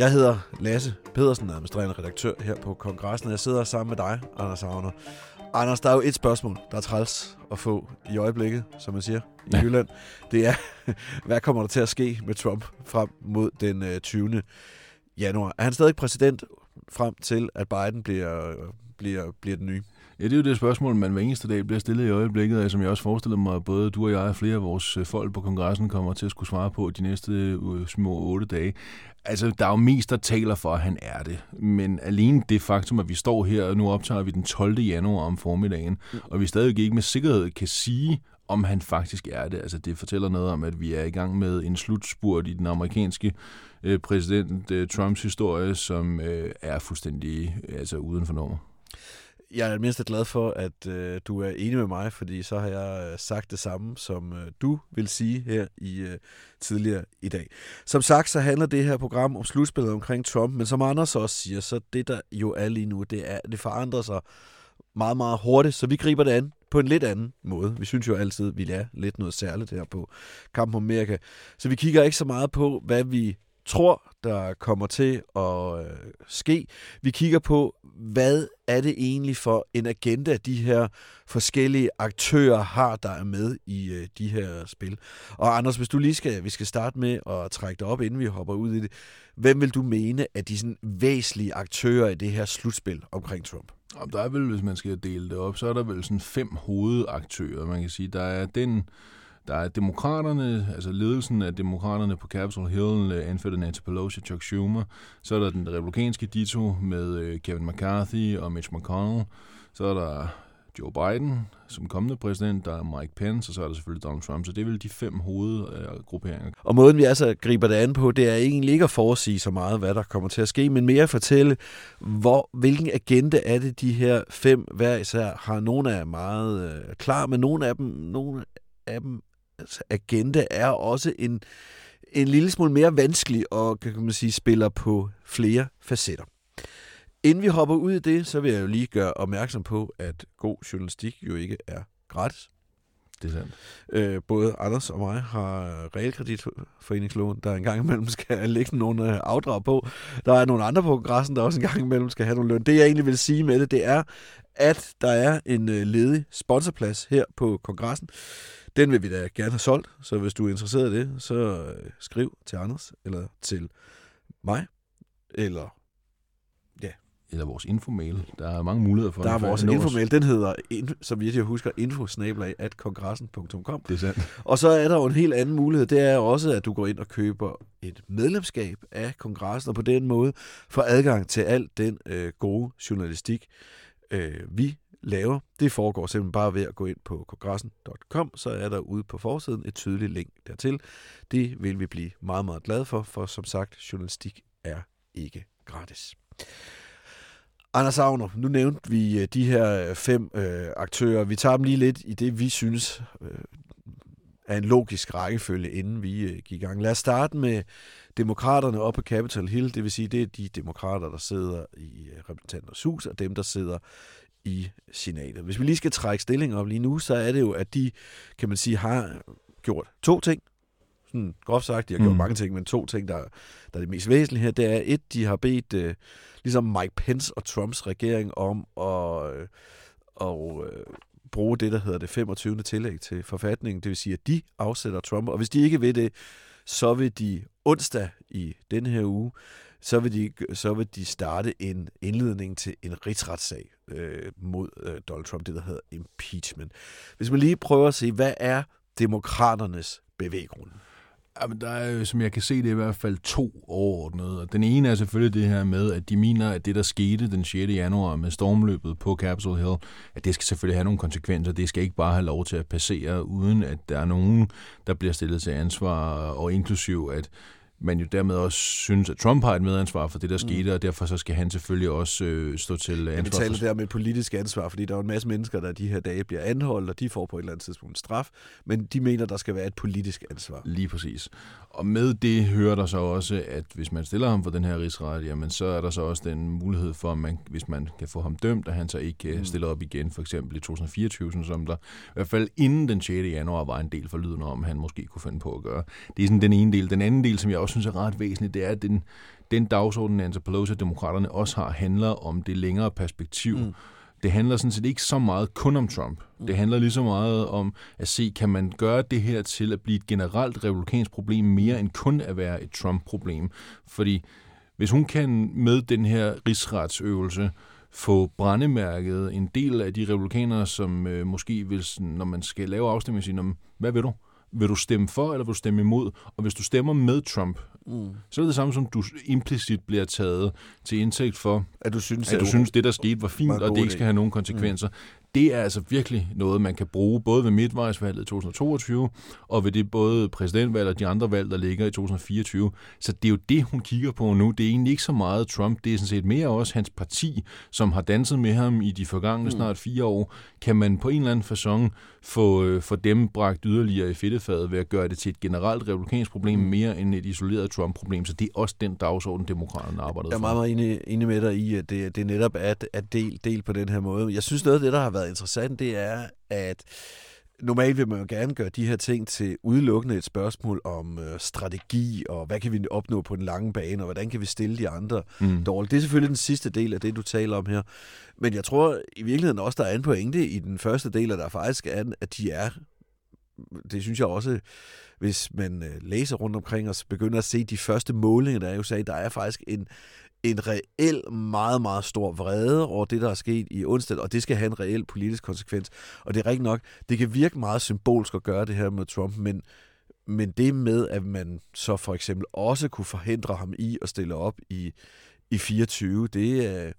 Jeg hedder Lasse Pedersen, administrerende redaktør her på kongressen, jeg sidder sammen med dig, Anders Agner. Anders, der er jo et spørgsmål, der er træls at få i øjeblikket, som man siger, i ja. Jylland. Det er, hvad kommer der til at ske med Trump frem mod den 20. januar? Er han stadig præsident frem til, at Biden bliver, bliver, bliver den nye? Ja, det er jo det spørgsmål, man hver eneste dag bliver stillet i øjeblikket, og som jeg også forestiller mig, at både du og jeg og flere af vores øh, folk på kongressen kommer til at skulle svare på de næste øh, små otte dage. Altså, der er jo mest, der taler for, at han er det. Men alene det faktum, at vi står her, og nu optager vi den 12. januar om formiddagen, og vi stadig ikke med sikkerhed kan sige, om han faktisk er det. Altså, det fortæller noget om, at vi er i gang med en slutspurt i den amerikanske øh, præsident øh, Trumps historie, som øh, er fuldstændig altså, uden for nummer jeg er mindst glad for, at øh, du er enig med mig, fordi så har jeg øh, sagt det samme, som øh, du vil sige her i øh, tidligere i dag. Som sagt, så handler det her program om slutspillet omkring Trump, men som Anders også siger, så det der jo er lige nu, det, er, det forandrer sig meget, meget hurtigt, så vi griber det an på en lidt anden måde. Vi synes jo altid, at vi lærer lidt noget særligt her på Kamp om Amerika. Så vi kigger ikke så meget på, hvad vi tror, der kommer til at øh, ske. Vi kigger på, hvad er det egentlig for en agenda, de her forskellige aktører har, der er med i øh, de her spil. Og Anders, hvis du lige skal, vi skal starte med at trække dig op, inden vi hopper ud i det. Hvem vil du mene er de sådan væsentlige aktører i det her slutspil omkring Trump? Der er vel, hvis man skal dele det op, så er der vel sådan fem hovedaktører, man kan sige. Der er den der er demokraterne, altså ledelsen af demokraterne på Capitol Hill, øh, anført af Nancy Pelosi og Chuck Schumer. Så er der den republikanske dito med øh, Kevin McCarthy og Mitch McConnell. Så er der Joe Biden som kommende præsident, der er Mike Pence, og så er der selvfølgelig Donald Trump. Så det er vel de fem hovedgrupperinger. Og måden vi altså griber det an på, det er egentlig ikke at forudsige så meget, hvad der kommer til at ske, men mere at fortælle, hvor, hvilken agenda er det, de her fem hver især har. Nogle er meget øh, klar, men nogle af dem, nogle af dem agenda er også en, en lille smule mere vanskelig og kan man sige, spiller på flere facetter. Inden vi hopper ud i det, så vil jeg jo lige gøre opmærksom på, at god journalistik jo ikke er gratis. Det er sandt. Øh, både Anders og mig har realkreditforeningslån, der engang imellem skal lægge nogle øh, afdrag på. Der er nogle andre på kongressen, der også engang imellem skal have nogle løn. Det jeg egentlig vil sige med det, det er, at der er en øh, ledig sponsorplads her på kongressen. Den vil vi da gerne have solgt, så hvis du er interesseret i det, så øh, skriv til Anders, eller til mig, eller ja. Eller vores infomail. Der er mange muligheder for Der er vores infomail. Den hedder, som jeg husker, infosnabelag.kongressen.com. Det er sandt. Og så er der jo en helt anden mulighed. Det er også, at du går ind og køber et medlemskab af kongressen, og på den måde får adgang til alt den øh, gode journalistik, øh, vi laver, det foregår simpelthen bare ved at gå ind på kongressen.com, så er der ude på forsiden et tydeligt link dertil. Det vil vi blive meget, meget glade for, for som sagt, journalistik er ikke gratis. Anders Agner, nu nævnte vi øh, de her øh, fem øh, aktører. Vi tager dem lige lidt i det, vi synes øh, er en logisk rækkefølge, inden vi øh, gik i gang. Lad os starte med demokraterne op på Capitol Hill, det vil sige, det er de demokrater, der sidder i øh, repræsentanternes hus, og dem, der sidder i senatet. Hvis vi lige skal trække stilling op lige nu, så er det jo, at de, kan man sige, har gjort to ting. Sådan groft sagt, de har gjort mm. mange ting, men to ting, der, der er det mest væsentlige her, det er et, de har bedt uh, ligesom Mike Pence og Trumps regering om at uh, og, uh, bruge det, der hedder det 25. tillæg til forfatningen. Det vil sige, at de afsætter Trump, og hvis de ikke vil det, så vil de onsdag i denne her uge så vil de, så vil de starte en indledning til en rigsretssag øh, mod øh, Donald Trump, det der hedder impeachment. Hvis man lige prøver at se, hvad er demokraternes bevæggrund? Jamen, der er, som jeg kan se, det er i hvert fald to overordnede. Den ene er selvfølgelig det her med, at de mener, at det, der skete den 6. januar med stormløbet på Capitol Hill, at det skal selvfølgelig have nogle konsekvenser. Det skal ikke bare have lov til at passere, uden at der er nogen, der bliver stillet til ansvar, og inklusiv at man jo dermed også synes, at Trump har et medansvar for det, der skete, og derfor så skal han selvfølgelig også øh, stå til ansvar. Ja, vi taler for... der om et politisk ansvar, fordi der er en masse mennesker, der de her dage bliver anholdt, og de får på et eller andet tidspunkt straf, men de mener, der skal være et politisk ansvar. Lige præcis. Og med det hører der så også, at hvis man stiller ham for den her rigsret, jamen så er der så også den mulighed for, at man, hvis man kan få ham dømt, at han så ikke mm. stiller op igen, for eksempel i 2024, sådan som der i hvert fald inden den 6. januar var en del for lyden om, han måske kunne finde på at gøre. Det er sådan den ene del. Den anden del, som jeg også synes er ret væsentligt, det er, at den, den dagsorden, Nancy Pelosi og demokraterne også har, handler om det længere perspektiv. Mm. Det handler sådan set ikke så meget kun om Trump. Det handler lige så meget om at se, kan man gøre det her til at blive et generelt republikansk problem mere end kun at være et Trump-problem. Fordi hvis hun kan med den her rigsretsøvelse få brændemærket en del af de republikanere, som øh, måske vil, når man skal lave afstemning, sige, "Nå, hvad vil du? Vil du stemme for, eller vil du stemme imod? Og hvis du stemmer med Trump, mm. så er det det samme som, du implicit bliver taget til indtægt for, At du synes, at du synes, det der skete var fint, og det ikke skal have nogen konsekvenser. Mm. Det er altså virkelig noget, man kan bruge både ved midtvejsvalget i 2022, og ved det både præsidentvalg og de andre valg, der ligger i 2024. Så det er jo det, hun kigger på nu. Det er egentlig ikke så meget Trump, det er sådan set mere også hans parti, som har danset med ham i de forgangne mm. snart fire år. Kan man på en eller anden façon få, øh, få dem bragt yderligere i fedtefadet ved at gøre det til et generelt republikansk problem, mm. mere end et isoleret Trump-problem. Så det er også den dagsorden, demokraterne arbejder Jeg er for. meget, meget enig, enig med dig i, at det, det netop er at, at del, del på den her måde. Jeg synes, noget af det, der har været interessant, det er, at normalt vil man jo gerne gøre de her ting til udelukkende et spørgsmål om øh, strategi, og hvad kan vi opnå på den lange bane, og hvordan kan vi stille de andre mm. dårligt. Det er selvfølgelig den sidste del af det, du taler om her. Men jeg tror i virkeligheden også, der er en pointe i den første del, at der faktisk er, at de er det synes jeg også, hvis man øh, læser rundt omkring og begynder at se de første målinger, der er i USA, der er faktisk en, en reel meget, meget stor vrede over det, der er sket i onsdag, og det skal have en reel politisk konsekvens. Og det er rigtigt nok, det kan virke meget symbolsk at gøre det her med Trump, men, men det med, at man så for eksempel også kunne forhindre ham i at stille op i, i 24, det, øh,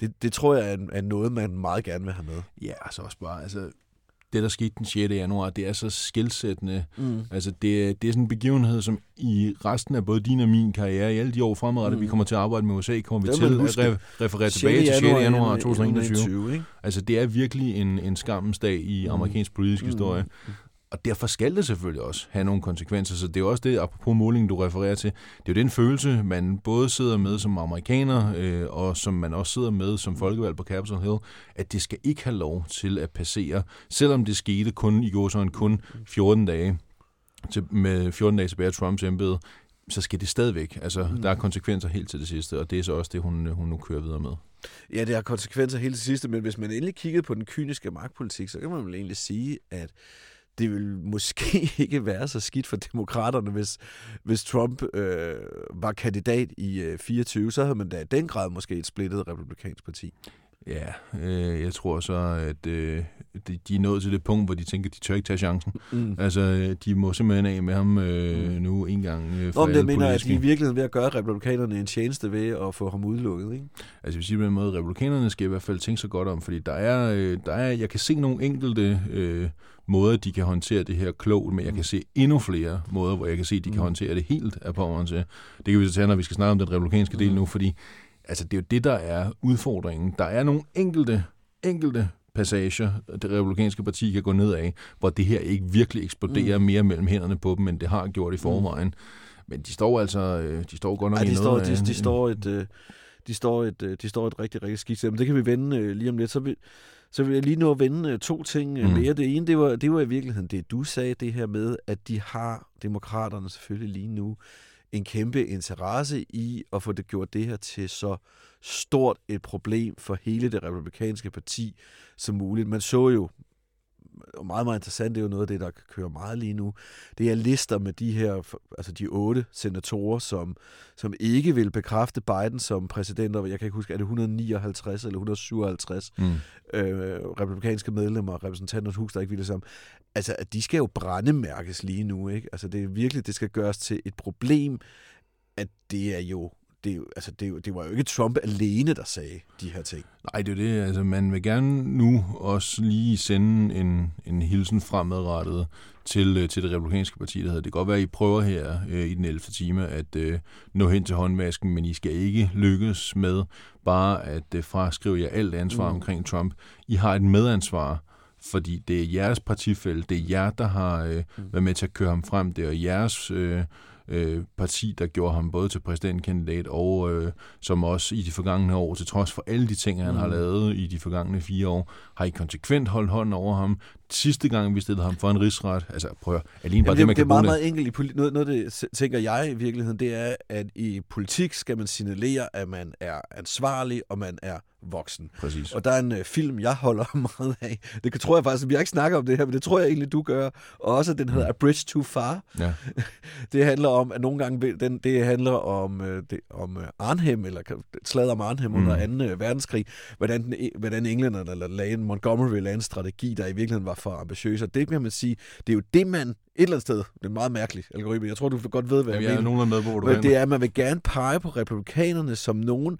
det, det tror jeg er, er noget, man meget gerne vil have med. Ja, altså også bare, altså, det der skete den 6. januar, det er så skilsættende. Mm. Altså, det, er- det er sådan en begivenhed, som i resten af både din og min karriere, i alle de år fremadrettet, mm. vi kommer til at arbejde med USA, kommer vi til at re- referere tilbage til 6. januar 2021. 2021 ikke? Altså, det er virkelig en, en skammens dag i amerikansk politisk mm. historie. Og derfor skal det selvfølgelig også have nogle konsekvenser. Så det er jo også det, apropos målingen, du refererer til, det er jo den følelse, man både sidder med som amerikaner, øh, og som man også sidder med som folkevalg på Capitol Hill, at det skal ikke have lov til at passere, selvom det skete kun i går sådan kun 14 dage, til, med 14 dage tilbage af Trumps embede, så skal det stadigvæk. Altså, mm. der er konsekvenser helt til det sidste, og det er så også det, hun, hun nu kører videre med. Ja, det har konsekvenser helt til sidste, men hvis man endelig kiggede på den kyniske magtpolitik, så kan man vel egentlig sige, at det vil måske ikke være så skidt for demokraterne, hvis, hvis Trump øh, var kandidat i øh, 24, så havde man da i den grad måske et splittet republikansk parti. Ja, øh, jeg tror så, at øh, de, de er nået til det punkt, hvor de tænker, at de tør ikke tage chancen. Mm. Altså, øh, de må simpelthen af med ham øh, nu en gang øh, for Nå, men jeg mener, at de i virkeligheden ved at gøre republikanerne en tjeneste ved at få ham udelukket, ikke? Altså, vil sige på den måde, republikanerne skal i hvert fald tænke sig godt om, fordi der er, øh, der er jeg kan se nogle enkelte øh, måder, de kan håndtere det her klogt, men jeg kan se endnu flere måder, hvor jeg kan se, at de kan håndtere det helt af pommeren til. Det kan vi så tage, når vi skal snakke om den republikanske del nu, fordi altså, det er jo det, der er udfordringen. Der er nogle enkelte, enkelte passager, det republikanske parti kan gå ned af, hvor det her ikke virkelig eksploderer mm. mere mellem hænderne på dem, end det har gjort i forvejen. Men de står altså, øh, de står godt nok i de, står, noget af de, en- de, står et, øh, de, står et, øh, de står et rigtig, rigtig skidt. Men det kan vi vende øh, lige om lidt. Så vil, så vil jeg lige nå at vende øh, to ting øh, Mm. mere. Det ene, det var, det var i virkeligheden det, du sagde, det her med, at de har, demokraterne selvfølgelig lige nu, en kæmpe interesse i at få det gjort det her til så stort et problem for hele det republikanske parti som muligt. Man så jo meget, meget interessant, det er jo noget af det, der kører meget lige nu. Det er lister med de her, altså de otte senatorer, som, som ikke vil bekræfte Biden som præsident, og jeg kan ikke huske, er det 159 eller 157 mm. øh, republikanske medlemmer og repræsentanternes hus, der ikke vil det samme. Altså, at de skal jo brændemærkes lige nu, ikke? Altså, det er virkelig, det skal gøres til et problem, at det er jo det, er jo, altså, det, er jo, det var jo ikke Trump alene, der sagde de her ting. Nej, det er det. Altså, man vil gerne nu også lige sende en, en hilsen fremadrettet til, øh, til det republikanske parti, der hedder. Det kan godt være, at I prøver her øh, i den 11. time at øh, nå hen til håndvasken, men I skal ikke lykkes med bare at øh, fraskrive jer alt ansvar mm. omkring Trump. I har et medansvar fordi det er jeres partifælde, det er jer, der har øh, mm. været med til at køre ham frem, det er jeres øh, øh, parti, der gjorde ham både til præsidentkandidat og øh, som også i de forgangne år, til trods for alle de ting, han mm. har lavet i de forgangne fire år, har I konsekvent holdt hånden over ham. Sidste gang, vi stillede ham for en rigsret, altså prøv at alene bare Jamen, det, det, man det er meget, meget enkelt. I noget, noget det tænker jeg i virkeligheden, det er, at i politik skal man signalere, at man er ansvarlig, og man er voksen. Præcis. Og der er en uh, film, jeg holder meget af. Det kan, tror jeg faktisk, vi har ikke snakket om det her, men det tror jeg egentlig, du gør. Og også, den hedder A Bridge Too Far. Ja. det handler om, at nogle gange, den, det handler om, uh, det, om uh, Arnhem, eller slaget om Arnhem mm. under 2. Uh, verdenskrig, hvordan, den, hvordan englænderne eller lagde Montgomery lagde en strategi, der i virkeligheden var for ambitiøs. Og det kan man sige, det er jo det, man et eller andet sted, det er en meget mærkelig algoritme, jeg tror, du godt ved, hvad Jamen, jeg jeg er mener. nogenlunde med hvor du Men er det er, at man vil gerne pege på republikanerne som nogen,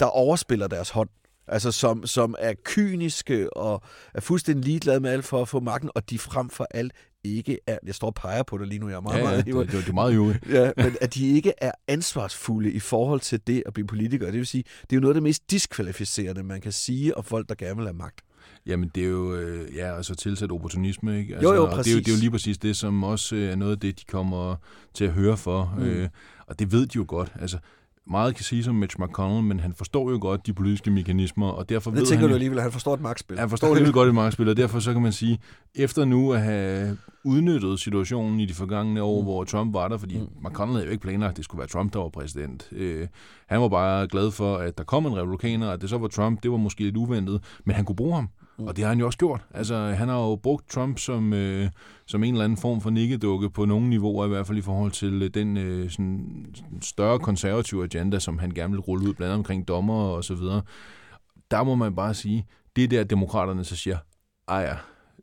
der overspiller deres hånd. Altså som, som er kyniske og er fuldstændig ligeglade med alt for at få magten, og de frem for alt ikke er, jeg står og peger på det lige nu, jeg er meget, Ja, ja, meget det, det, det er meget jo. ja, men at de ikke er ansvarsfulde i forhold til det at blive politikere. Det vil sige, det er jo noget af det mest diskvalificerende, man kan sige om folk, der gerne vil have magt. Jamen, det er jo øh, ja, altså tilsat opportunisme, ikke? Altså, Jo, jo, og det, er jo, præcis. det er jo lige præcis det, som også øh, er noget af det, de kommer til at høre for. Mm. Øh, og det ved de jo godt. Altså, meget kan sige som Mitch McConnell, men han forstår jo godt de politiske mekanismer, og derfor Det ved tænker han du alligevel, at han forstår et magtspil. han forstår alligevel godt et markspil, og derfor så kan man sige, efter nu at have udnyttet situationen i de forgangne år, mm. hvor Trump var der, fordi mm. McConnell havde jo ikke planlagt, at det skulle være Trump, der var præsident. Øh, han var bare glad for, at der kom en republikaner, at det så var Trump, det var måske lidt uventet, men han kunne bruge ham. Mm. Og det har han jo også gjort. Altså, han har jo brugt Trump som, øh, som en eller anden form for nikkedukke på nogle niveauer, i hvert fald i forhold til øh, den øh, sådan, større konservative agenda, som han gerne vil rulle ud, blandt andet omkring dommer og så videre. Der må man bare sige, det er der, demokraterne så siger, ej ja,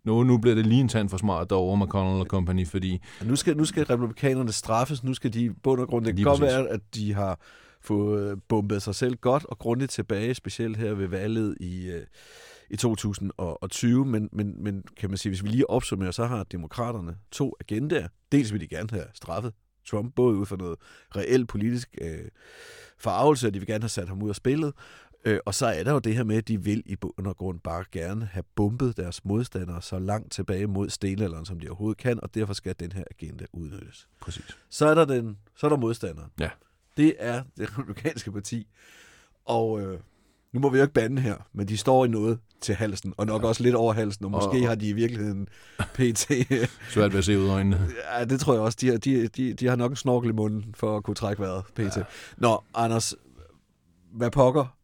nu, nu bliver det lige en tand for smart derovre, McConnell og company, fordi Nu skal, nu skal republikanerne straffes, nu skal de i bund og grund, det kan godt være, at de har fået bumpet sig selv godt og grundigt tilbage, specielt her ved valget i, øh, i 2020, men, men, men kan man sige, hvis vi lige opsummerer, så har demokraterne to agendaer. Dels vil de gerne have straffet Trump, både ud for noget reelt politisk øh, forarvelse, og de vil gerne have sat ham ud af spillet, Øh, og så er der jo det her med, at de vil i bund og grund bare gerne have bumpet deres modstandere så langt tilbage mod stenalderen, som de overhovedet kan, og derfor skal den her agenda udnyttes. præcis. Så er der, den, så er der modstanderen. Ja. Det er det republikanske parti. Og øh, nu må vi jo ikke bande her, men de står i noget til halsen, og nok ja. også lidt over halsen, og måske Og- har de i virkeligheden pt. Svært ved at se ud af øjnene. ja, det tror jeg også. De, har- de, de, de har nok en snorkel i munden for at kunne trække vejret pt. Ja. Nå, Anders, hvad pokker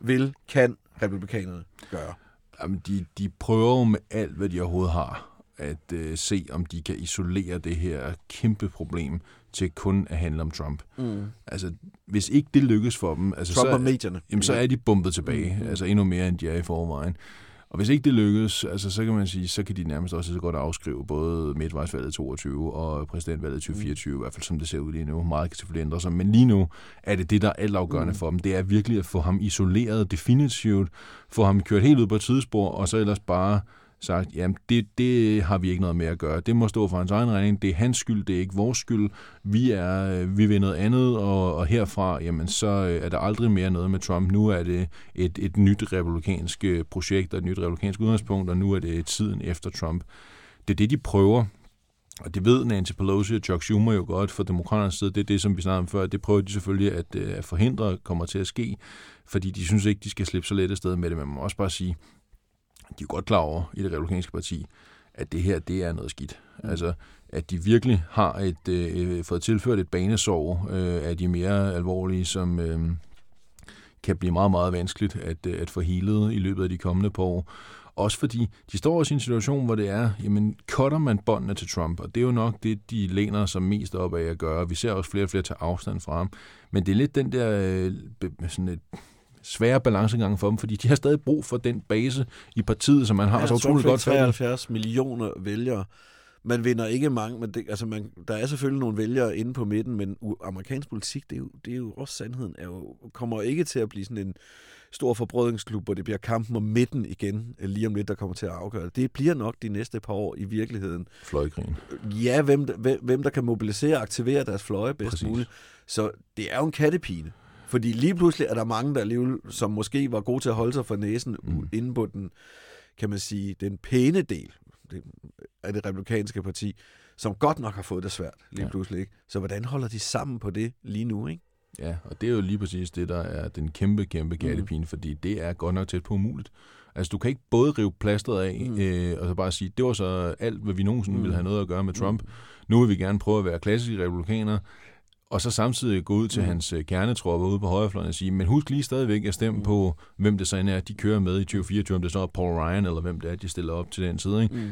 vil, kan republikanerne gøre? Jamen, de, de prøver jo med alt, hvad de overhovedet har, at øh, se, om de kan isolere det her kæmpe problem til kun at handle om Trump. Mm. Altså, hvis ikke det lykkes for dem, altså, Trump så, og medierne. jamen, så er de bumpet tilbage, Mm. altså endnu mere, end de er i forvejen. Og hvis ikke det lykkes, altså, så kan man sige, så kan de nærmest også så godt afskrive både midtvejsvalget 22 og præsidentvalget 2024, mm. i hvert fald som det ser ud lige nu. Meget kan selvfølgelig ændre sig, men lige nu er det det, der er altafgørende mm. for dem. Det er virkelig at få ham isoleret definitivt, få ham kørt helt ud på et tidsspor, og så ellers bare sagt, jamen det, det har vi ikke noget med at gøre. Det må stå for hans egen regning. Det er hans skyld, det er ikke vores skyld. Vi er øh, vi vil noget andet, og, og herfra, jamen så øh, er der aldrig mere noget med Trump. Nu er det et, et nyt republikansk øh, projekt og et nyt republikansk udgangspunkt, og nu er det tiden efter Trump. Det er det, de prøver. Og det ved Nancy Pelosi og Chuck Schumer jo godt fra demokraternes side. Det er det, som vi snakkede om før. Det prøver de selvfølgelig at, at forhindre kommer til at ske, fordi de synes ikke, de skal slippe så let afsted med det. Men man må også bare sige, de er godt klar over i det republikanske parti, at det her, det er noget skidt. Mm. Altså, at de virkelig har et, øh, fået tilført et banesår øh, af de mere alvorlige, som øh, kan blive meget, meget vanskeligt at, øh, at få helet i løbet af de kommende par år. Også fordi de står også i en situation, hvor det er, jamen, cutter man båndene til Trump, og det er jo nok det, de læner sig mest op af at gøre. Vi ser også flere og flere tage afstand fra ham. Men det er lidt den der øh, sådan et svære balancegang for dem, fordi de har stadig brug for den base i partiet, som man har Ja, så utroligt godt fat i. 73 millioner vælgere. Man vinder ikke mange, men det, altså man, der er selvfølgelig nogle vælgere inde på midten, men amerikansk politik, det er jo, det er jo også sandheden, er jo, kommer ikke til at blive sådan en stor forbrødringsklub, hvor det bliver kampen om midten igen, øh, lige om lidt, der kommer til at afgøre det. Det bliver nok de næste par år i virkeligheden. Fløjkrigen. Ja, hvem, der- hvem, hvem der kan mobilisere og aktivere deres fløje bedst Præcis. muligt. Så det er jo en kattepine. Fordi lige pludselig er der mange, der alligevel, som måske var gode til at holde sig for næsen Mm. mm. inde på den, kan man sige, den pæne del det, af det republikanske parti, som godt nok har fået det svært lige Ja. pludselig. Ikke? Så hvordan holder de sammen på det lige nu? Ikke? Ja, og det er jo lige præcis det, der er den kæmpe, kæmpe gattepine, mm. fordi det er godt nok tæt på umuligt. Altså, du kan ikke både rive plasteret af, mm. Mm. øh, og så bare sige, det var så alt, hvad vi nogensinde mm. Mm. ville have noget at gøre med Trump. Nu vil vi gerne prøve at være klassiske republikanere, og så samtidig gå ud til mm. Mm. hans øh, kernetropper ude på højrefløjen og sige, men husk lige stadigvæk at stemme mm. på, hvem det så end er, de kører med i 2024, om det så er Paul Ryan, eller hvem det er, de stiller op til den side. Ikke? Mm.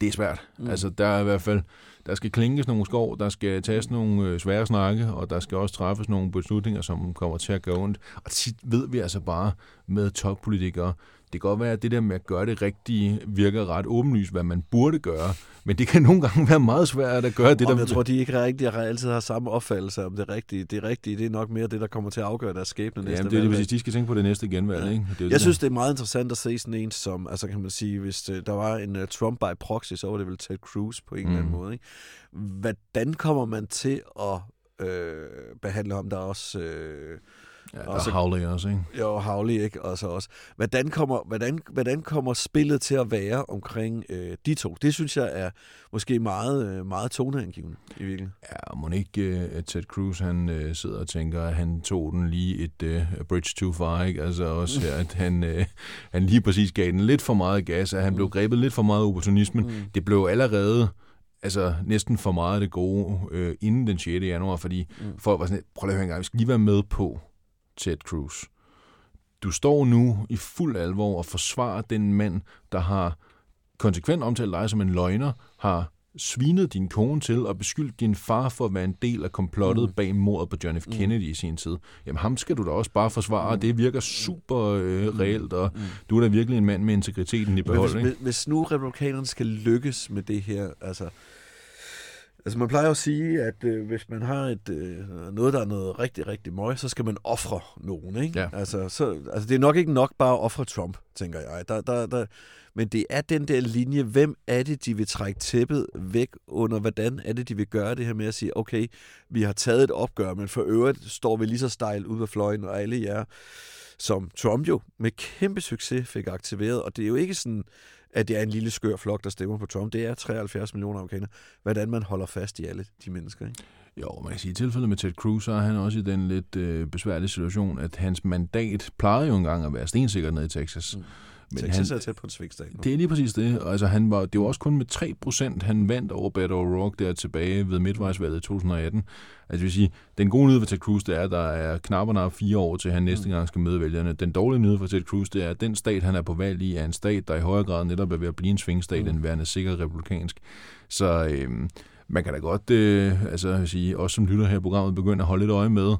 Det er svært. Mm. Mm. Altså, der er i hvert fald, der skal klinkes nogle skov, der skal tages nogle øh, svære snakke, og der skal også træffes nogle beslutninger, som kommer til at gøre ondt. Og tit ved vi altså bare med toppolitikere, det kan godt være, at det der med at gøre det rigtige virker ret åbenlyst, hvad man burde gøre, men det kan nogle gange være meget svært at gøre det, Det der... jeg tror, de ikke rigtig altid har samme opfattelse om det rigtige. Det rigtige, det er nok mere det, der kommer til at afgøre deres skæbne næste Ja, det er det, præcis. De skal tænke på det næste genvalg, Ja. ikke? Det er det Jeg der- synes, det er meget interessant at se sådan en som, altså kan man sige, hvis uh, der var en uh, Trump by proxy, så var det vel Ted Cruz på en mm. eller anden Mm. måde. Ikke? Hvordan kommer man til at øh, behandle ham? Der er også... Øh, Ja, også- er Howley også, ikke? jo, Havli, ikke? Og så også. Hvordan kommer, hvordan, hvordan kommer spillet til at være omkring øh, de to? Det synes jeg er måske meget, øh, meget toneangivende i virkeligheden. Ja, og må ikke uh, Ted Cruz, han uh, sidder og tænker, at han tog den lige et uh, bridge too far, ikke? Altså også, her, at han, uh, han lige præcis gav den lidt for meget gas, at han blev grebet lidt for meget af opportunismen. Mm. Det blev allerede altså næsten for meget af det gode øh, inden den 6. januar, fordi mm. folk var sådan, prøv lige at høre en gang, vi skal lige være med på Ted Cruz. Du står nu i fuld alvor og forsvarer den mand, der har konsekvent omtalt dig som en løgner, har svinet din kone til og beskyldt din far for at være en del af komplottet mm. bag mordet på John F. Kennedy i sin tid. Jamen ham skal du da også bare forsvare, og det virker super øh, reelt, og mm. du er da virkelig en mand med integriteten i Men behold. hvis, ikke? hvis, hvis nu republikanerne skal lykkes med det her, altså... Altså man plejer at sige, at øh, hvis man har et øh, noget, der er noget rigtig, rigtig møg, så skal man ofre nogen, ikke? Ja. Altså, så, altså det er nok ikke nok bare at ofre Trump, tænker jeg. Der, der, der, men det er den der linje, hvem er det, de vil trække tæppet væk under, hvordan er det, de vil gøre det her med at sige, okay, vi har taget et opgør, men for øvrigt står vi lige så stejl ud af fløjen, og alle jer, som Trump jo med kæmpe succes fik aktiveret, og det er jo ikke sådan, at det er en lille skør flok, der stemmer på Trump. Det er 73 millioner amerikanere. Hvordan man holder fast i alle de mennesker, ikke? Jo, man kan sige, i tilfældet med Ted Cruz, så er han også i den lidt øh, besværlige situation, at hans mandat plejede jo engang at være stensikkert nede i Texas. Mm. Men Texas han, er tæt på en svigstat. nu. det er lige præcis det. Altså, han var, det var også kun med 3 procent, han vandt over Beto O'Rourke der tilbage ved midtvejsvalget i 2018. Altså, det vil sige, den gode nyhed for Ted Cruz, det er, at der er knap og nap fire år til, han næste gang skal møde vælgerne. Den dårlige nyhed for Ted Cruz, det er, at den stat, han er på valg i, er en stat, der i højere grad netop er ved at blive en svingstat, mm. end værende sikker republikansk. Så øhm, man kan da godt, øh, altså sige, også som lytter her i programmet, begynde at holde lidt øje med,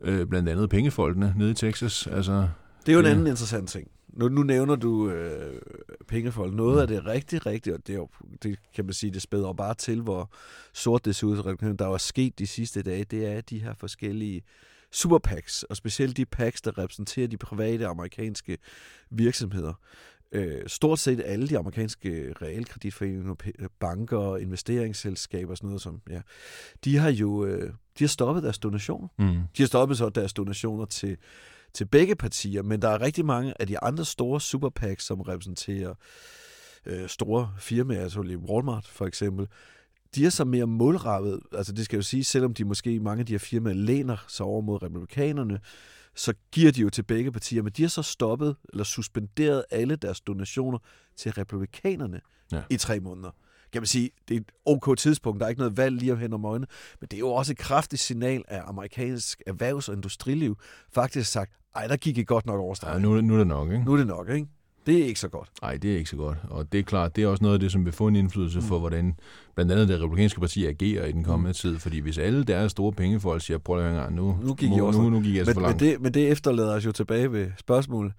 øh, blandt andet pengefolkene nede i Texas. Altså, Det er jo en anden interessant ting. Nu, nu nævner du øh, pengefolk. Noget af det rigtig, rigtigt, og det, er jo, det kan man sige, det spæder bare til, hvor sort det ser ud. Der er sket de sidste dage, det er de her forskellige super PACs, og specielt de PACs, der repræsenterer de private amerikanske virksomheder. Øh, stort set alle de amerikanske realkreditforeninger, p- banker, investeringsselskaber og sådan noget, som, ja, de har jo øh, de har stoppet deres donationer. mm. De har stoppet så deres donationer til, til begge partier, men der er rigtig mange af de andre store super PACs, som repræsenterer øh, store firmaer, altså Walmart for eksempel, de er så mere målrettet, altså det skal jo sige, selvom de måske mange af de her firmaer læner sig over mod republikanerne, så giver de jo til begge partier, men de har så stoppet eller suspenderet alle deres donationer til republikanerne ja. i tre måneder. Kan man sige, det er et ok tidspunkt, der er ikke noget valg lige om hen om øjnene, men det er jo også et kraftigt signal af amerikansk erhvervs- og industriliv faktisk sagt, ej, der gik I godt nok over Ja, stregen. nu, er det- nu er det nok, ikke? Nu er det nok, ikke? Det er ikke så godt. Nej, det er ikke så godt. Og det er klart, det er også noget af det, som vil få en indflydelse for, hvordan blandt andet det republikanske parti agerer i den kommende tid. Fordi hvis alle deres store pengefolk siger, prøv at høre nu, Nu gik nu, også- nu, nu gik jeg altså Men, for men, langt. det, men det efterlader os jo tilbage ved spørgsmålet.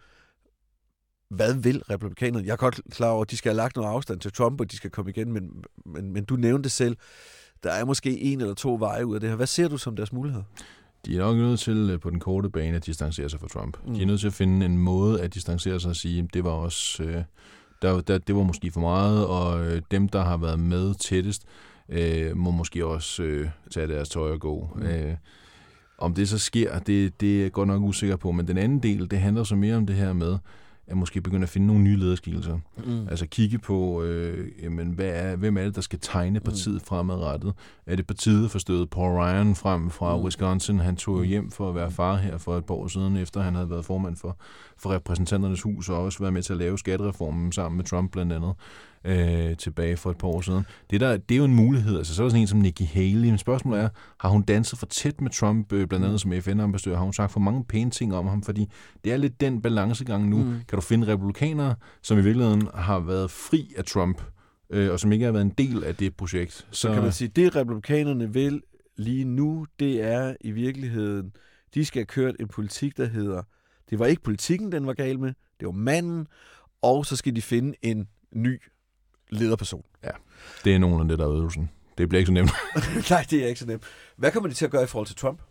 Hvad vil republikanerne? Jeg er godt klar over, at de skal have lagt noget afstand til Trump, og de skal komme igen, men, men, men du nævnte selv. Der er måske en eller to veje ud af det her. Hvad ser du som deres muligheder? De er nok nødt til øh, på den korte bane at distancere sig fra Trump. Mm. De er Mm. nødt til at finde en måde at distancere sig og sige, det var også, øh, der, der, det var måske for meget, og øh, dem, der har været med tættest, øh, må måske også øh, tage deres tøj og gå. Mm. Øh, om det så sker, det, det er jeg godt nok usikker på, men den anden del, det handler så mere om det her med, at måske begynde at finde nogle nye lederskikkelser. Mm. Altså kigge på, øh, jamen, hvad er, hvem er det, der skal tegne partiet mm. fremadrettet? Er det partiet forstået Paul Ryan frem fra Mm. mm. Wisconsin? Han tog jo hjem for at være far her for et par år siden, efter han havde været formand for, for repræsentanternes hus, og også været med til at lave skattereformen sammen med Trump blandt andet øh, tilbage for et par år siden. Det, der, det er jo en mulighed. Altså, så er der sådan en som Nikki Haley. Men spørgsmålet er, har hun danset for tæt med Trump, øh, blandt andet som FN-ambassadør? Har hun sagt for mange pæne ting om ham? Fordi det er lidt den balancegang nu. Mm. Kan du finde republikanere, som i virkeligheden har været fri af Trump, øh, og som ikke har været en del af det projekt? Så, Så kan man sige, det republikanerne vil lige nu, det er i virkeligheden, de skal have kørt en politik, der hedder, det var ikke politikken, den var gal med, det var manden, og så skal de finde en ny lederperson. det er nogenlunde det, der er øvelsen. Det bliver ikke så nemt. Nej, det er ikke så nemt. Hvad kommer de til at gøre i forhold til Trump?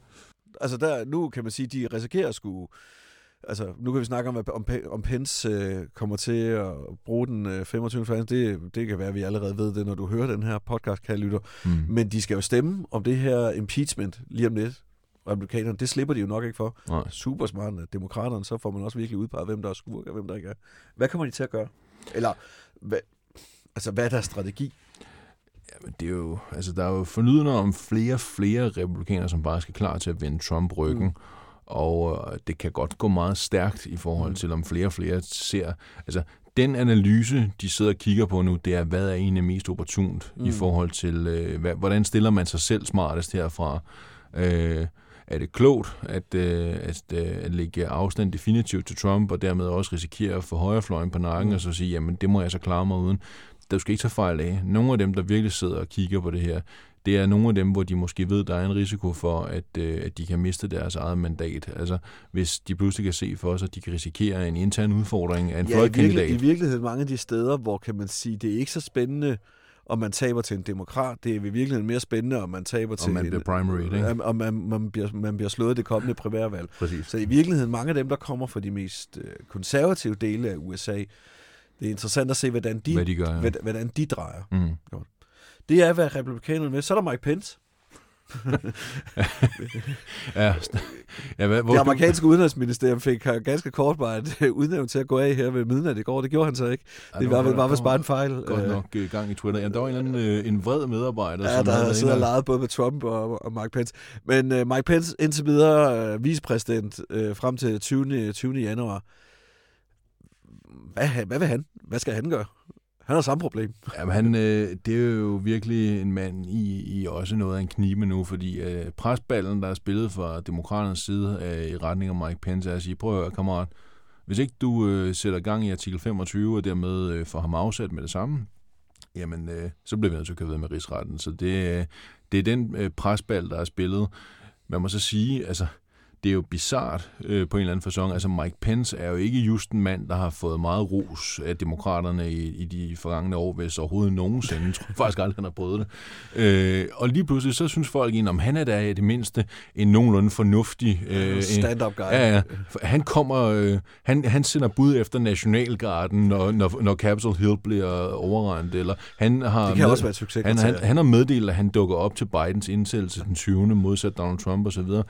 Altså der, nu kan man sige, de risikerer at skulle... Altså, nu kan vi snakke om, at- om, om Pence øh, kommer til at bruge den øh, 25. februar. Det, det kan være, at vi allerede ved det, når du hører den her podcast, kan lytter. Mm. Men de skal jo stemme om det her impeachment lige om lidt. Republikanerne, det slipper de jo nok ikke for. Nej. Super smart af demokraterne, så får man også virkelig udpeget, hvem der er skurk og hvem der ikke er. Hvad kommer de til at gøre? Eller, hvad, altså, hvad er deres strategi? Jamen, det er jo, altså, der er jo forlydende om flere og flere republikanere, som bare skal klar til at vende Trump ryggen. Mm. Og øh, det kan godt gå meget stærkt i forhold Mm. til, om flere og flere ser... Altså, den analyse, de sidder og kigger på nu, det er, hvad er egentlig mest opportunt mm. I forhold til, øh, hvad, hvordan stiller man sig selv smartest herfra? Øh, er det klogt at, øh, at, øh, at lægge afstand definitivt til Trump, og dermed også risikere at få højrefløjen på nakken, mm. og så sige, jamen det må jeg så klare mig uden. Der skal ikke tage fejl af. Nogle af dem, der virkelig sidder og kigger på det her, det er nogle af dem, hvor de måske ved, der er en risiko for, at, øh, at de kan miste deres eget mandat. Altså, hvis de pludselig kan se for sig, at de kan risikere en intern udfordring af en Ja, i, virkelig, fløjkandidat. i virkeligheden mange af de steder, hvor kan man sige, det er ikke så spændende, om man taber til en demokrat. Det er i virkeligheden mere spændende, om man taber til man en, bliver primaried, ikke? Om, om man, man, bliver, man bliver slået det kommende primærvalg. Præcis. Så i virkeligheden, mange af dem, der kommer fra de mest øh, konservative dele af USA, det er interessant at se, hvordan de, Hvad de gør, ja. hvordan de drejer. Mm. Det er, hvad republikanerne vil. Så er der Mike Pence. Ja, ja hvad, hvor Det amerikanske udenrigsministerium fik øh, ganske kort bare et øh, udnævnt til at gå af her ved midnat i går. Det gjorde han så ikke. Ja, Det var, der vist bare en fejl. Godt Øh, nok øh, gang i Twitter. Ja, der var en, eller anden, øh, en vred medarbejder, Ja, som der havde siddet og leget både med Trump og, og Mike Pence. Men uh, Mike Pence indtil videre uh, vicepræsident uh, frem til 20. 20. januar. Hvad, hvad vil han? Hvad skal han gøre? Han har samme problem. Jamen, han, øh, det er jo virkelig en mand i, i også noget af en knibe nu, fordi øh, presballen, der er spillet fra demokraternes side øh, i retning af Mike Pence, er at sige, prøv at høre, kammerat, hvis ikke du øh, sætter gang i artikel 25 og dermed øh, får ham afsat med det samme, jamen, øh, så bliver vi nødt til at køre videre med rigsretten. Så det, øh, det er den øh, presbal, der er spillet. Man må så sige, altså, det er jo bizart øh, på en eller anden fasong. Altså Mike Pence er jo ikke just en mand, der har fået meget ros af demokraterne i, i de forgangne år, hvis overhovedet nogensinde. Jeg tror faktisk aldrig, han har prøvet det. Øh, og lige pludselig, så synes folk egentlig, om han er da i det mindste en nogenlunde fornuftig... Øh, Stand-up guy. Ja, ja. Han kommer, øh, han, han sender bud efter Nationalgarden, når, når, når Capitol Hill bliver overrendt, eller han har... Det kan også være et succeskriterie. han, han, han har meddelt, at han dukker op til Bidens indsættelse den 20. modsat Donald Trump osv. Så,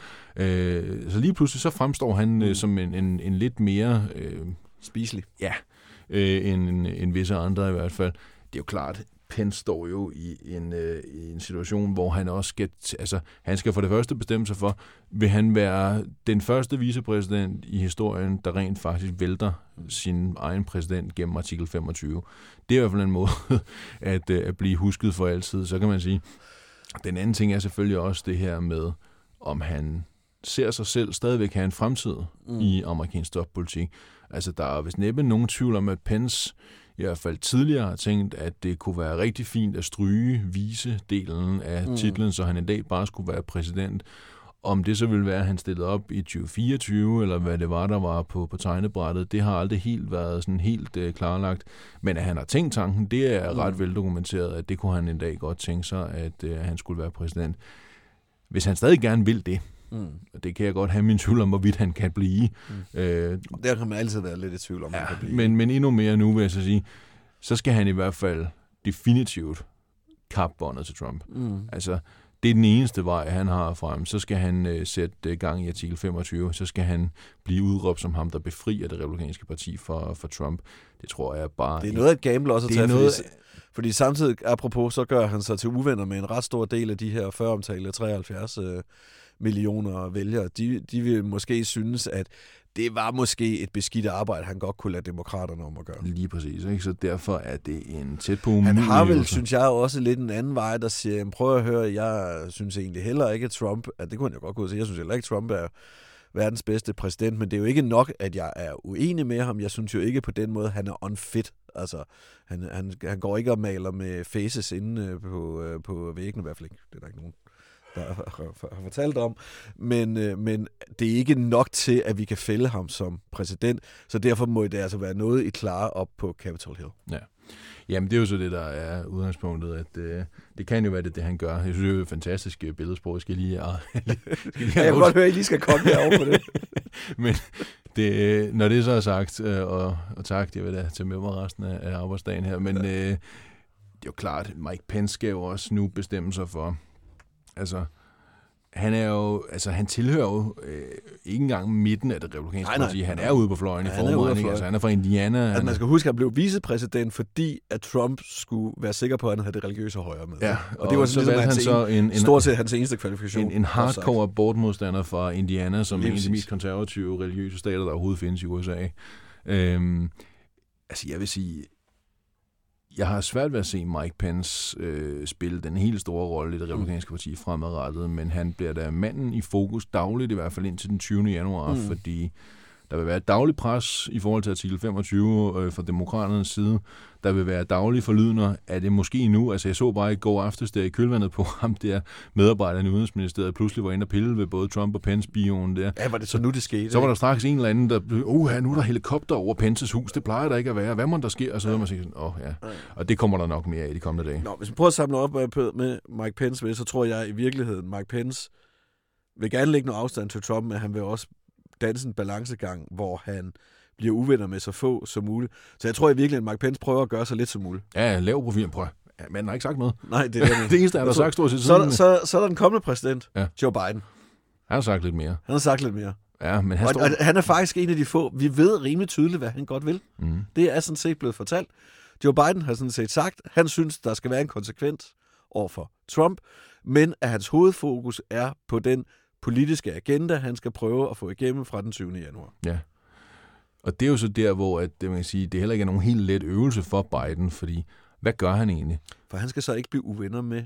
øh, så lige pludselig så fremstår han øh, som en, en, en lidt mere... Øh, Spiselig. ja, øh, end, end, visse andre i hvert fald. Det er jo klart, Pence står jo i en, øh, i en situation, hvor han også skal, altså, han skal for det første bestemme sig for, vil han være den første vicepræsident i historien, der rent faktisk vælter sin egen præsident gennem artikel 25. Det er i hvert fald en måde at, øh, at blive husket for altid. Så kan man sige, den anden ting er selvfølgelig også det her med, om han ser sig selv stadigvæk have en fremtid mm. i amerikansk stoppolitik. Altså, der er vist næppe nogen tvivl om, at Pence i hvert fald tidligere har tænkt, at det kunne være rigtig fint at stryge vise-delen af mm. titlen, så han en dag bare skulle være præsident. Om det så ville være, at han stillede op i 2024, eller hvad det var, der var på, på tegnebrættet, det har aldrig helt været sådan helt øh, klarlagt. Men at han har tænkt tanken, det er ret mm. veldokumenteret, at det kunne han en dag godt tænke sig, at øh, han skulle være præsident. Hvis han stadig gerne vil det, Mm. Det kan jeg godt have min tvivl om, hvorvidt han kan blive. Mm. Øh, der kan man altid være lidt i tvivl om, ja, han kan blive. Men, men endnu mere nu, vil jeg så sige, så skal han i hvert fald definitivt kapbåndet til Trump. Mm. Altså, det er den eneste vej, han har frem. Så skal han øh, sætte gang i artikel 25. Så skal han blive udråbt som ham, der befrier det republikanske parti for, for Trump. Det tror jeg bare... Det er noget af et gamble også at tage, noget... fordi, fordi samtidig, apropos, så gør han sig til uvenner med en ret stor del af de her før omtalte 73 øh, millioner vælgere. De, de vil måske synes, at det var måske et beskidt arbejde, han godt kunne lade demokraterne om at gøre. Lige præcis, ikke? så derfor er det en tæt på Han har vel, synes jeg, også lidt en anden vej, der siger, prøv at høre, jeg synes egentlig heller ikke, at Trump, at det kunne jeg godt kunne sige, jeg synes heller ikke, at Trump er verdens bedste præsident, men det er jo ikke nok, at jeg er uenig med ham. Jeg synes jo ikke på den måde, han er unfit. Altså, han, han, han går ikke og maler med faces inde øh, på, øh, på væggen, i hvert fald ikke. Det er der ikke nogen der har fortalt om. Men, øh, men det er ikke nok til, at vi kan fælde ham som præsident, så derfor må det altså være noget, I klarer op på Capitol Hill. Ja. Jamen, det er jo så det, der er udgangspunktet, at øh, det kan jo være det, det han gør. Jeg synes, det er jo et fantastisk øh, billedsprog. Jeg skal lige... Ja, skal lige jeg kan godt høre, at I lige skal komme herover på det. Men det, øh, når det så er sagt, øh, og, og tak, jeg vil da tage med mig resten af, af arbejdsdagen her, men øh, det er jo klart, Mike Pence skal jo også nu bestemme sig for, altså, han er jo, altså han tilhører jo øh, ikke engang midten af det republikanske parti. Han er ude på fløjen ja, i forvejen. Altså, han er fra Indiana. Altså, man skal huske, at han blev vicepræsident, fordi at Trump skulle være sikker på, at han havde det religiøse højre med. Ja, og, og det var så ligesom han så en, en, stort set hans eneste kvalifikation. En, en hardcore abortmodstander fra Indiana, som er en af de mest konservative religiøse stater, der overhovedet findes i USA. Øhm, altså jeg vil sige, jeg har svært ved at se Mike Pence øh, spille den helt store rolle i det republikanske parti fremadrettet, men han bliver da manden i fokus dagligt, i hvert fald indtil den 20. januar, mm. fordi der vil være et dagligt pres i forhold til artikel 25 øh, fra demokraternes side. Der vil være daglige forlydende af det måske nu. Altså jeg så bare i går aftes der i kølvandet på ham der medarbejderen i Udenrigsministeriet pludselig var inde og pille ved både Trump og Pence bioen der. Ja, var det så nu det skete? Så var der straks en eller anden, der uh, nu er der helikopter over Pences hus. Det plejer der ikke at være. Hvad må der sker? Og så man sige sådan, åh oh, ja. Og det kommer der nok mere i de kommende dage. Nå, hvis vi prøver at samle op med Mike Pence, så tror jeg i virkeligheden, Mike Pence vil gerne lægge noget afstand til Trump, men han vil også danse en balancegang, hvor han bliver uvenner med så få som muligt. Så jeg tror i virkeligheden, at Mark Pence prøver at gøre så lidt som muligt. Ja, lav profil, prøv. Ja, men har ikke sagt noget. Nej, det er det. det eneste, han har sagt stort set så, så, så er der den kommende præsident, ja. Joe Biden. Han har sagt lidt mere. Han har sagt lidt mere. Ja, men han, og, står... og han er faktisk en af de få, vi ved rimelig tydeligt, hvad han godt vil. Mm. Det er sådan set blevet fortalt. Joe Biden har sådan set sagt, han synes, der skal være en konsekvens over for Trump, men at hans hovedfokus er på den politiske agenda, han skal prøve at få igennem fra den 7. januar. Ja. Og det er jo så der, hvor at, det, man kan sige, det heller ikke er nogen helt let øvelse for Biden, fordi hvad gør han egentlig? For han skal så ikke blive uvenner med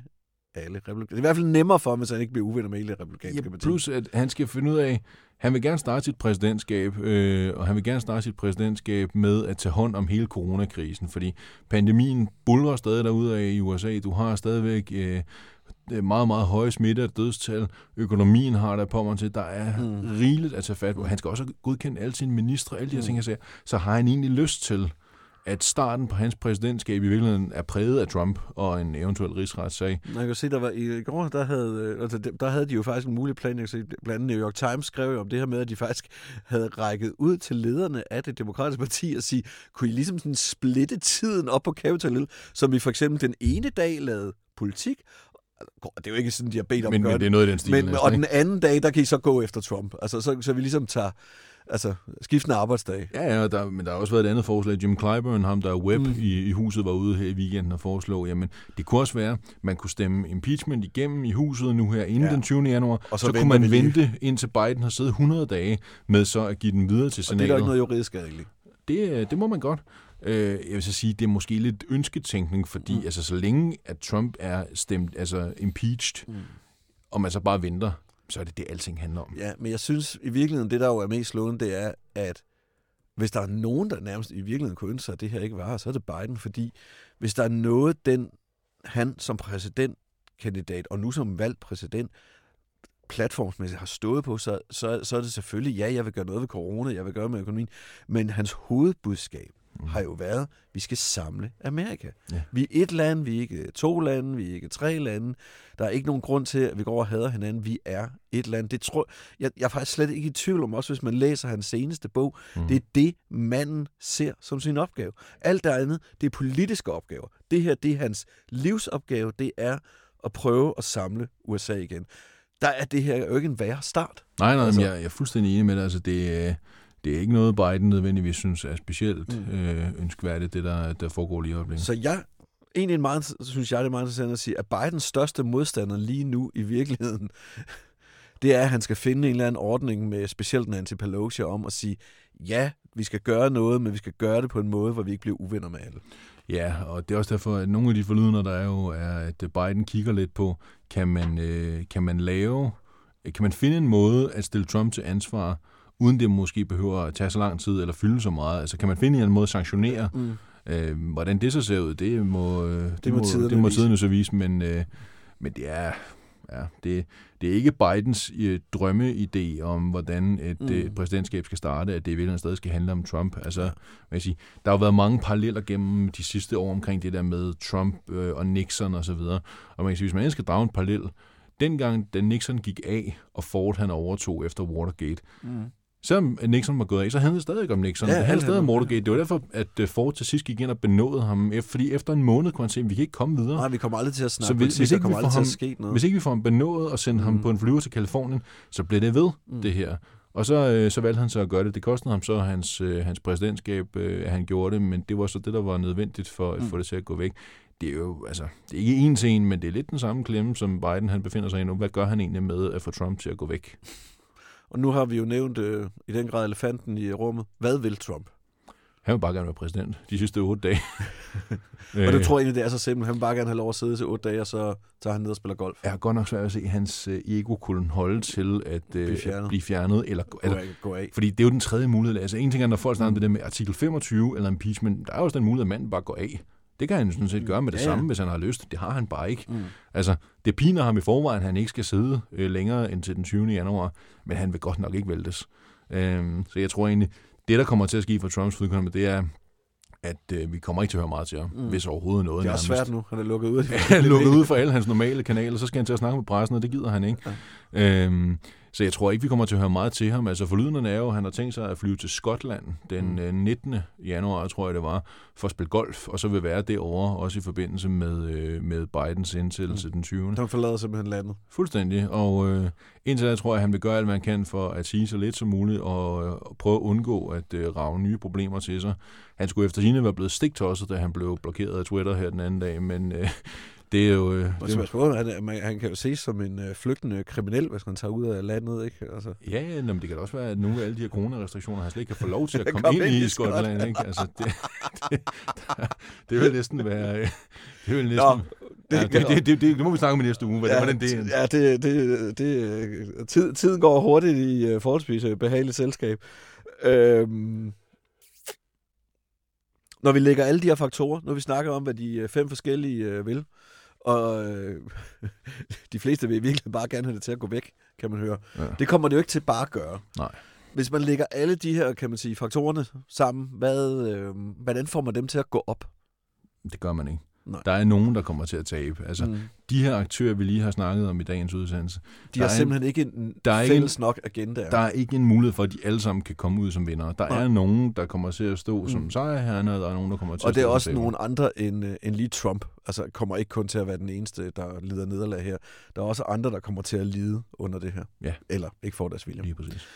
alle republikanere. Det er i hvert fald nemmere for ham, hvis han ikke bliver uvenner med alle republikanske ja, Plus, at han skal finde ud af, han vil gerne starte sit præsidentskab, øh, og han vil gerne starte sit præsidentskab med at tage hånd om hele coronakrisen, fordi pandemien bulrer stadig derude af i USA. Du har stadigvæk øh, meget, meget høje smitte og dødstal. Økonomien har der på mig til. Der er mm. rigeligt at tage fat på. Han skal også godkende alle sine ministre, alle de her mm. ting, jeg siger. Så har han egentlig lyst til at starten på hans præsidentskab i virkeligheden er præget af Trump og en eventuel rigsretssag. Man kan se, der var i går, der havde, altså, der havde de jo faktisk en mulig plan. Blandt andet New York Times skrev om det her med, at de faktisk havde rækket ud til lederne af det demokratiske parti og sige, kunne I ligesom sådan splitte tiden op på Capitol Hill, som vi for eksempel den ene dag lavede politik, det er jo ikke sådan, de har bedt om men, at gøre men det er noget i den stil. Men, næsten, og den anden dag, der kan I så gå efter Trump. Altså, så, så vi ligesom tager altså, skiftende arbejdsdag. Ja, ja der, men der har også været et andet forslag. Jim Clyburn, ham der er web mm. i, i huset, var ude her i weekenden og foreslå, jamen, det kunne også være, man kunne stemme impeachment igennem i huset nu her inden ja. den 20. januar, og så, så kunne man vente indtil Biden har siddet 100 dage med så at give den videre til senatet. Og det er ikke noget juridisk egentlig. Det, det må man godt. Øh, jeg vil så sige, det er måske lidt ønsketænkning, fordi mm. altså, så længe at Trump er stemt, altså impeached, mm. og man så bare venter, så er det det, alting handler om. Ja, men jeg synes i virkeligheden, det der jo er mest slående, det er, at hvis der er nogen, der nærmest i virkeligheden kunne ønske sig, at det her ikke var, så er det Biden, fordi hvis der er noget, den, han som præsidentkandidat, og nu som valgt præsident, platformsmæssigt har stået på, så, så, så er det selvfølgelig, ja, jeg vil gøre noget ved corona, jeg vil gøre med økonomien, men hans hovedbudskab mm. har jo været, vi skal samle Amerika. Ja. Vi er et land, vi er ikke to lande, vi er ikke tre lande. Der er ikke nogen grund til, at vi går og hader hinanden. Vi er et land. Det tror, jeg, jeg er faktisk slet ikke i tvivl om, også hvis man læser hans seneste bog, mm. det er det, manden ser som sin opgave. Alt det andet, det er politiske opgaver. Det her, det er hans livsopgave, det er at prøve at samle USA igen. Der er det her jo ikke en værre start. Nej, nej, Altså- jeg, jeg er fuldstændig enig med dig. Altså, det, er- det er ikke noget, Biden nødvendigvis synes er specielt Mm. øh, ønskværdigt, det der, der foregår lige i øjeblikket. Så jeg, egentlig meget, synes jeg, det er meget interessant at sige, at Bidens største modstander lige nu i virkeligheden, det er, at han skal finde en eller anden ordning med specielt Nancy Pelosi om at sige, ja, vi skal gøre noget, men vi skal gøre det på en måde, hvor vi ikke bliver uvenner med alle. Ja, og det er også derfor, at nogle af de forlydender, der er jo, er, at Biden kigger lidt på, kan man, øh, kan man lave, kan man finde en måde at stille Trump til ansvar, uden det måske behøver at tage så lang tid eller fylde så meget? Altså kan man finde en eller anden måde at sanktionere? Mm. Øh, hvordan det så ser ud, det må, øh, det må må, tiderne det må tiderne så vise, men, øh, men det er... Ja, det, det er ikke Bidens øh, drømmeidé om, hvordan et Mm. øh, præsidentskab skal starte, at det i virkeligheden stadig skal handle om Trump. Altså, hvad kan sige, der har jo været mange paralleller gennem de sidste år omkring det der med Trump øh, og Nixon osv. Og, og man kan sige, hvis man skal drage en parallel, dengang, da Nixon gik af, og Ford han overtog efter Watergate, Mm. Selvom Nixon var gået af, så handlede det stadig om Nixon. Ja, det handlede stadig om Watergate. Det var derfor, at øh, Ford til sidst gik ind og benådede ham. Fordi efter en måned kunne han se, at vi kan ikke komme videre. Nej, vi kommer aldrig til at snakke Så hvis- politik, hvis ikke vi får til ham- noget. Hvis ikke vi får ham benådet og sendt mm. ham på en flyver til Kalifornien, så bliver det ved, Mm. mm. det her. Og så, øh, så valgte han så at gøre det. Det kostede ham så hans, øh, hans præsidentskab, øh, at han gjorde det, men det var så det, der var nødvendigt for at Mm. få det til at gå væk. Det er jo, altså, det er ikke en til en, men det er lidt den samme klemme, som Biden han befinder sig i nu. Hvad gør han egentlig med at få Trump til at gå væk? Og nu har vi jo nævnt øh, i den grad elefanten i rummet. Hvad vil Trump? Han vil bare gerne være præsident de sidste otte dage. Og det tror jeg egentlig, det er så simpelt. Han vil bare gerne have lov at sidde til otte dage, og så tager han ned og spiller golf. Jeg har godt nok svært at se, at hans øh, ego kunne holde til at, øh, Blive fjernet. at blive fjernet. Eller, Gå eller. Gå af. fordi det er jo den tredje mulighed. Altså en ting er, når folk snakker om Mm. det der med artikel 25 eller impeachment, der er jo også den mulighed, at manden bare går af. Det kan han sådan set gøre med det Ja, ja, samme, hvis han har lyst. Det har han bare ikke. Mm. Altså, det piner ham i forvejen, at han ikke skal sidde øh, længere end til den 20. januar, men han vil godt nok ikke væltes. Øhm, så jeg tror egentlig, det der kommer til at ske for Trumps vedkommende, det er, at øh, vi kommer ikke til at høre meget til ham, Mm. mm. hvis overhovedet noget Det er også nærmest. svært nu. Han er lukket ud Han er lukket ud for alle hans normale kanaler, så skal han til at snakke med pressen, og det gider han ikke. Ja. Øhm, så jeg tror ikke, vi kommer til at høre meget til ham. Altså forlydende er jo, at han har tænkt sig at flyve til Skotland den øh, 19. januar, tror jeg det var, for at spille golf, og så vil være derovre, også i forbindelse med, øh, med Bidens indsættelse den 20. Han forlader simpelthen landet. Fuldstændig, og øh, indtil da tror jeg, at han vil gøre alt, hvad han kan for at sige så lidt som muligt, og øh, prøve at undgå at øh, rave nye problemer til sig. Han skulle efter sine være blevet stiktosset, da han blev blokeret af Twitter her den anden dag, men øh, det er jo... Øh, det, på, han, man, han kan jo ses som en øh, flygtende kriminel, hvis han tager ud af landet, ikke? Altså, Ja, ja, nå, men det kan da også være, at nogle af alle de her coronarestriktioner, han slet ikke kan få lov til at komme Kom ind, ind i Skotland. Ikke? Altså, det, det, det vil næsten være... Det vil næsten... Nå, det, ja, det, det, det, det, det, må vi snakke om i næste uge, hvordan, hvordan det er. Ja, det, det, det, tid, tiden går hurtigt i uh, forholdsvis øh, behageligt selskab. Øhm, når vi lægger alle de her faktorer, når vi snakker om, hvad de øh, fem forskellige øh, vil, og øh, de fleste vil virkelig bare gerne have det til at gå væk, kan man høre. Ja. Det kommer det jo ikke til bare at gøre. Nej. Hvis man lægger alle de her, kan man sige, faktorerne sammen, hvad, øh, hvordan får man dem til at gå op? Det gør man ikke. Nej. Der er nogen, der kommer til at tabe. Altså, Mm. de her aktører, vi lige har snakket om i dagens udsendelse, De har er en- simpelthen ikke en der er ikke fælles nok agenda. der er ikke en mulighed for, at de alle sammen kan komme ud som vinder. Der Nej. er nogen, der kommer til at stå Mm. som sejrherrende, og der er nogen, der kommer til Og at det er stå som også nogle andre end, øh, end lige Trump. Altså kommer ikke kun til at være den eneste, der lider nederlag her. Der er også andre, der kommer til at lide under det her. Ja. Eller ikke får deres vilje. Lige præcis.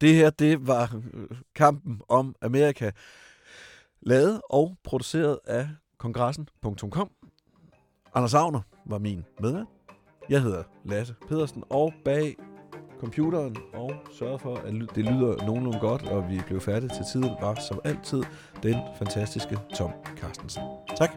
Det her, det var øh, kampen om Amerika. Lavet og produceret af kongressen.com. Anders Agner var min medvært. Jeg hedder Lasse Pedersen, og bag computeren og sørger for, at det lyder nogenlunde godt, og vi blev færdige til tiden, var som altid den fantastiske Tom Carstensen. Tak.